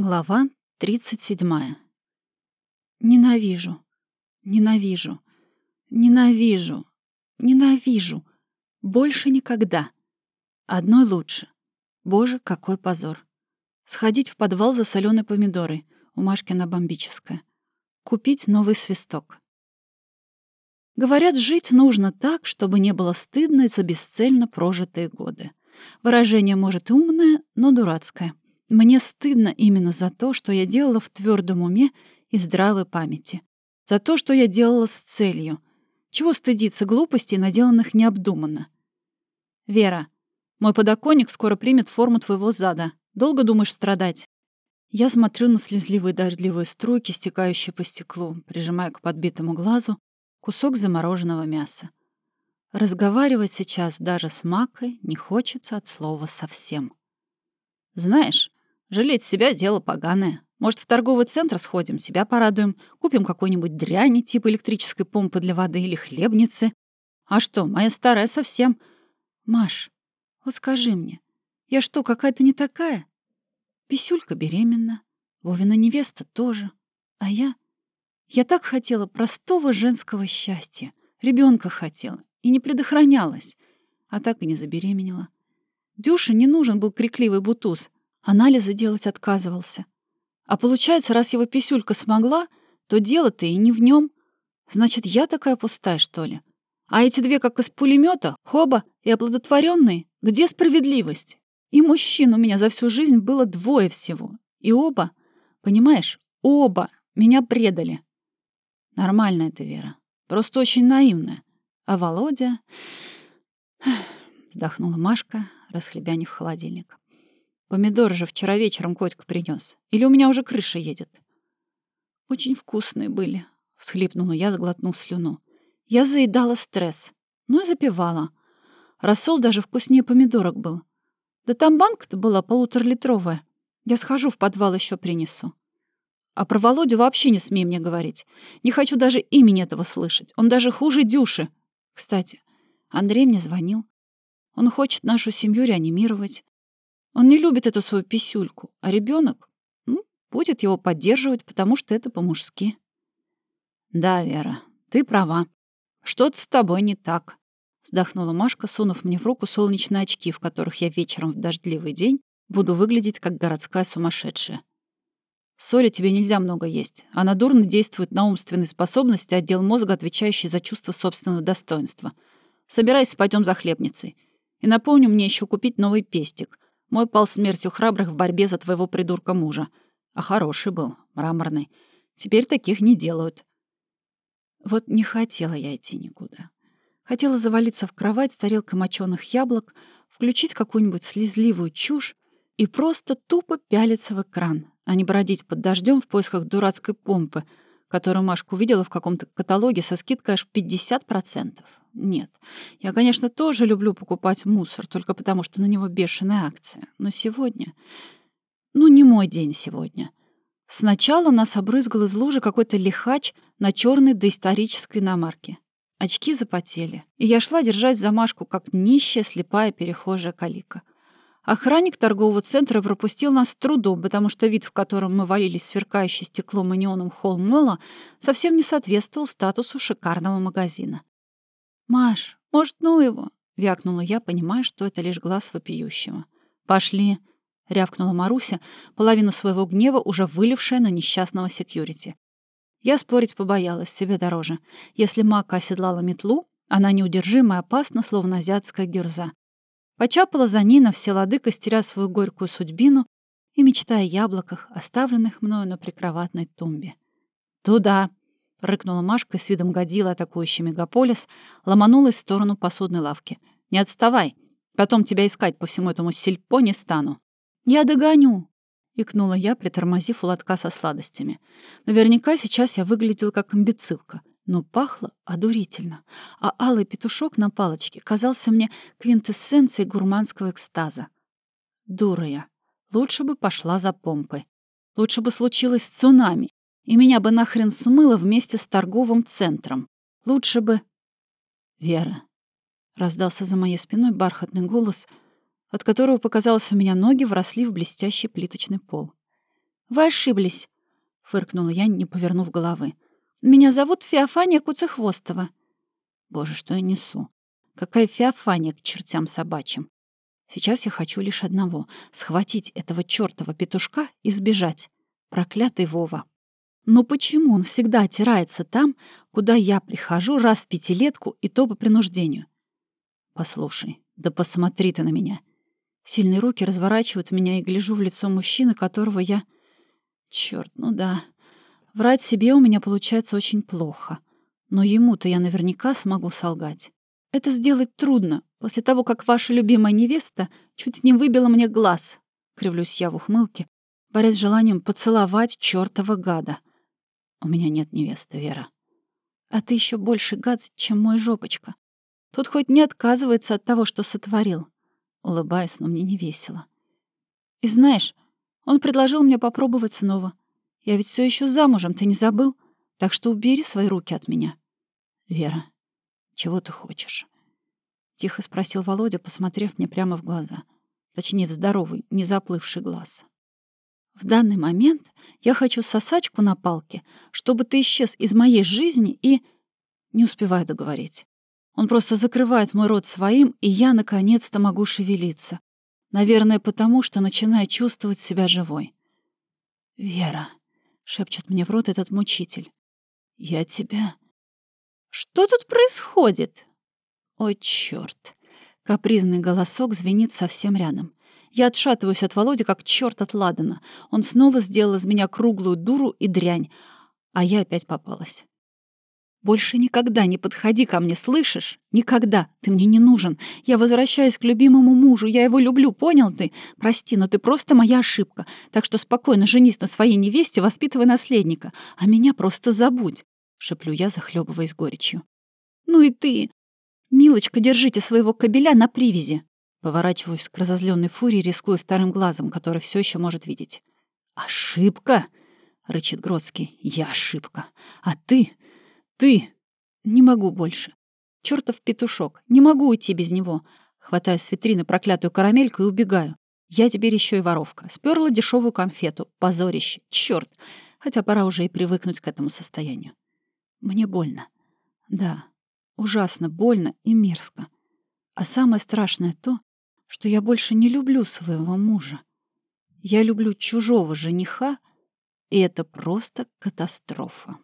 Глава 37. Ненавижу, ненавижу, ненавижу, ненавижу. Больше никогда. Одной лучше. Боже, какой позор. Сходить в подвал за соленой помидорой. У Машкина бомбическая. Купить новый свисток. Говорят, жить нужно так, чтобы не было стыдно за бесцельно прожитые годы. Выражение, может, и умное, но дурацкое. Мне стыдно именно за то, что я делала в твердом уме и здравой памяти. За то, что я делала с целью. Чего стыдиться глупостей, наделанных необдуманно? Вера, мой подоконник скоро примет форму твоего зада. Долго думаешь страдать? Я смотрю на слезливые дождливые струйки, стекающие по стеклу, прижимая к подбитому глазу кусок замороженного мяса. Разговаривать сейчас даже с Макой не хочется от слова совсем. Знаешь, Жалеть себя — дело поганое. Может, в торговый центр сходим, себя порадуем, купим какой-нибудь дряни типа электрической помпы для воды или хлебницы. А что, моя старая совсем... Маш, вот скажи мне, я что, какая-то не такая? Писюлька беременна, Вовина невеста тоже. А я... Я так хотела простого женского счастья. ребенка хотела и не предохранялась. А так и не забеременела. Дюше не нужен был крикливый бутуз — Анализы делать отказывался. А получается, раз его писюлька смогла, то дело-то и не в нем. Значит, я такая пустая, что ли? А эти две, как из пулемета, хоба и оплодотворенные, где справедливость? И мужчин у меня за всю жизнь было двое всего. И оба, понимаешь, оба меня предали. Нормально это, Вера. Просто очень наивная. А Володя... Вздохнула Машка, расхлебянив холодильник. Помидоры же вчера вечером котик принес. Или у меня уже крыша едет? Очень вкусные были, всхлипнула я, сглотнув слюну. Я заедала стресс. Ну и запивала. Рассол даже вкуснее помидорок был. Да там банка-то была полуторалитровая. Я схожу в подвал еще принесу. А про Володю вообще не смей мне говорить. Не хочу даже имени этого слышать. Он даже хуже Дюши. Кстати, Андрей мне звонил. Он хочет нашу семью реанимировать. Он не любит эту свою писюльку, а ребенок ну, будет его поддерживать, потому что это по-мужски. Да, Вера, ты права. Что-то с тобой не так. Вздохнула Машка, сунув мне в руку солнечные очки, в которых я вечером в дождливый день буду выглядеть как городская сумасшедшая. Соли тебе нельзя много есть. Она дурно действует на умственные способности, отдел мозга, отвечающий за чувство собственного достоинства. Собирайся, пойдем за хлебницей. И напомню мне еще купить новый пестик — мой пал смертью храбрых в борьбе за твоего придурка мужа. А хороший был, мраморный. Теперь таких не делают. Вот не хотела я идти никуда. Хотела завалиться в кровать с тарелкой моченых яблок, включить какую-нибудь слезливую чушь и просто тупо пялиться в экран, а не бродить под дождем в поисках дурацкой помпы, которую Машка увидела в каком-то каталоге со скидкой аж в 50%. Нет. Я, конечно, тоже люблю покупать мусор, только потому что на него бешеная акция. Но сегодня... Ну, не мой день сегодня. Сначала нас обрызгал из лужи какой-то лихач на черной доисторической иномарке. Очки запотели, и я шла держать замашку, как нищая слепая перехожая калика. Охранник торгового центра пропустил нас с трудом, потому что вид, в котором мы валились сверкающий стеклом и неоном холл мола, совсем не соответствовал статусу шикарного магазина. «Маш, может, ну его?» — вякнула я, понимая, что это лишь глаз вопиющего. «Пошли!» — рявкнула Маруся, половину своего гнева уже вылившая на несчастного секьюрити. Я спорить побоялась, себе дороже. Если Мака оседлала метлу, она неудержима и опасна, словно азиатская гюрза. Почапала за ней на все лады, костеря свою горькую судьбину и мечтая о яблоках, оставленных мною на прикроватной тумбе. «Туда!» — рыкнула Машка с видом годила атакующий мегаполис, ломанулась в сторону посудной лавки. «Не отставай! Потом тебя искать по всему этому сельпо не стану!» «Я догоню!» — икнула я, притормозив у лотка со сладостями. Наверняка сейчас я выглядела как имбецилка, но пахло одурительно, а алый петушок на палочке казался мне квинтэссенцией гурманского экстаза. Дура я. Лучше бы пошла за помпой. Лучше бы случилось цунами, и меня бы нахрен смыло вместе с торговым центром. Лучше бы... «Вера», — раздался за моей спиной бархатный голос, от которого, показалось, у меня ноги вросли в блестящий плиточный пол. «Вы ошиблись», — фыркнула я, не повернув головы. «Меня зовут Феофания Куцехвостова». Боже, что я несу? Какая Феофания к чертям собачьим? Сейчас я хочу лишь одного — схватить этого чёртова петушка и сбежать. Проклятый Вова. Но почему он всегда отирается там, куда я прихожу раз в пятилетку и то по принуждению? Послушай, да посмотри ты на меня. Сильные руки разворачивают меня и гляжу в лицо мужчины, которого я... Чёрт, ну да. Врать себе у меня получается очень плохо. Но ему-то я наверняка смогу солгать. Это сделать трудно, после того, как ваша любимая невеста чуть не выбила мне глаз. Кривлюсь я в ухмылке, борясь с желанием поцеловать чёртова гада. У меня нет невесты, Вера. А ты еще больше гад, чем мой жопочка. Тут хоть не отказывается от того, что сотворил. Улыбаясь, но мне не весело. И знаешь, он предложил мне попробовать снова. Я ведь все еще замужем, ты не забыл? Так что убери свои руки от меня. Вера, чего ты хочешь? Тихо спросил Володя, посмотрев мне прямо в глаза. Точнее, в здоровый, не заплывший глаз. В данный момент я хочу сосачку на палке, чтобы ты исчез из моей жизни и... Не успеваю договорить. Он просто закрывает мой рот своим, и я наконец-то могу шевелиться. Наверное, потому что начинаю чувствовать себя живой. «Вера», — шепчет мне в рот этот мучитель, — «я тебя...» «Что тут происходит?» «О, чёрт!» Капризный голосок звенит совсем рядом. Я отшатываюсь от Володи, как черт от Ладана. Он снова сделал из меня круглую дуру и дрянь, а я опять попалась. Больше никогда не подходи ко мне, слышишь? Никогда. Ты мне не нужен. Я возвращаюсь к любимому мужу. Я его люблю, понял ты? Прости, но ты просто моя ошибка. Так что спокойно женись на своей невесте, воспитывай наследника. А меня просто забудь. Шеплю я, захлебываясь горечью. Ну и ты. Милочка, держите своего кобеля на привязи. Поворачиваюсь к разозленной фурии, рискуя вторым глазом, который все еще может видеть. «Ошибка!» — рычит Гродский. «Я ошибка. А ты...» Ты! Не могу больше. Чёртов петушок. Не могу уйти без него. Хватаю с витрины проклятую карамельку и убегаю. Я теперь еще и воровка. Сперла дешевую конфету. Позорище. Черт. Хотя пора уже и привыкнуть к этому состоянию. Мне больно. Да, ужасно больно и мерзко. А самое страшное то, что я больше не люблю своего мужа. Я люблю чужого жениха, и это просто катастрофа.